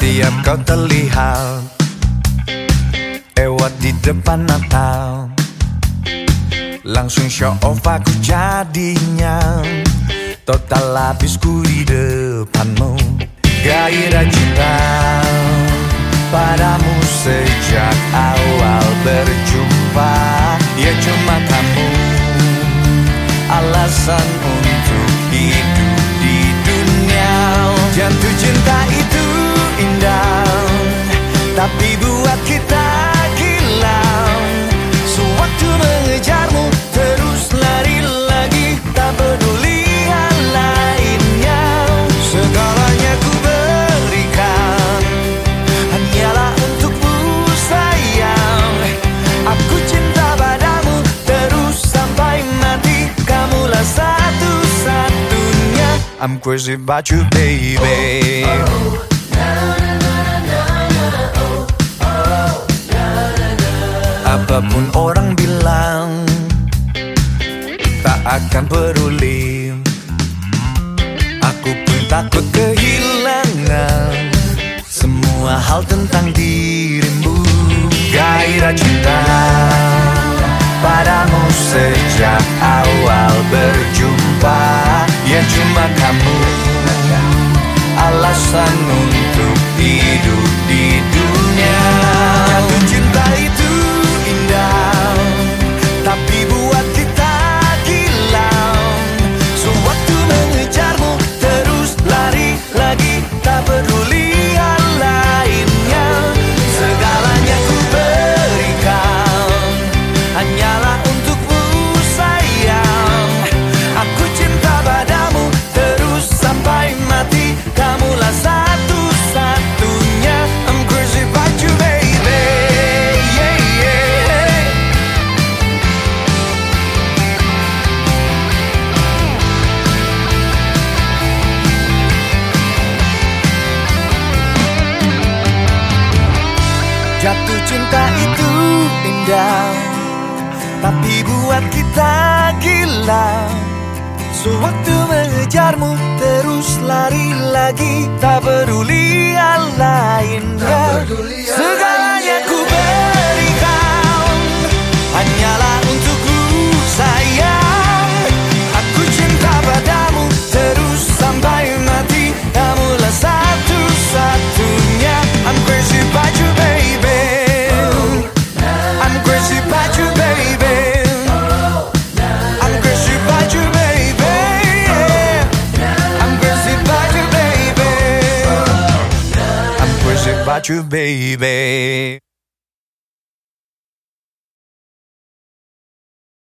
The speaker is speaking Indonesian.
Setiap kau terlihat. Ewat di depan Natal. Langsung show off aku jadinya. Total habisku di depanmu. Gairah cinta padamu sejak I'm crazy about you baby. Apa pun orang bilang Tak akan peduli. Aku pun takut kehilangan Semua hal tentang dirimu. Gairah cinta Padamu sejak Jatuh cinta itu indah. Tapi buat kita gila. Sewaktu mengejarmu terus lari lagi. Tak peduli hal lainnya Segalanya you baby I'm crazy about you baby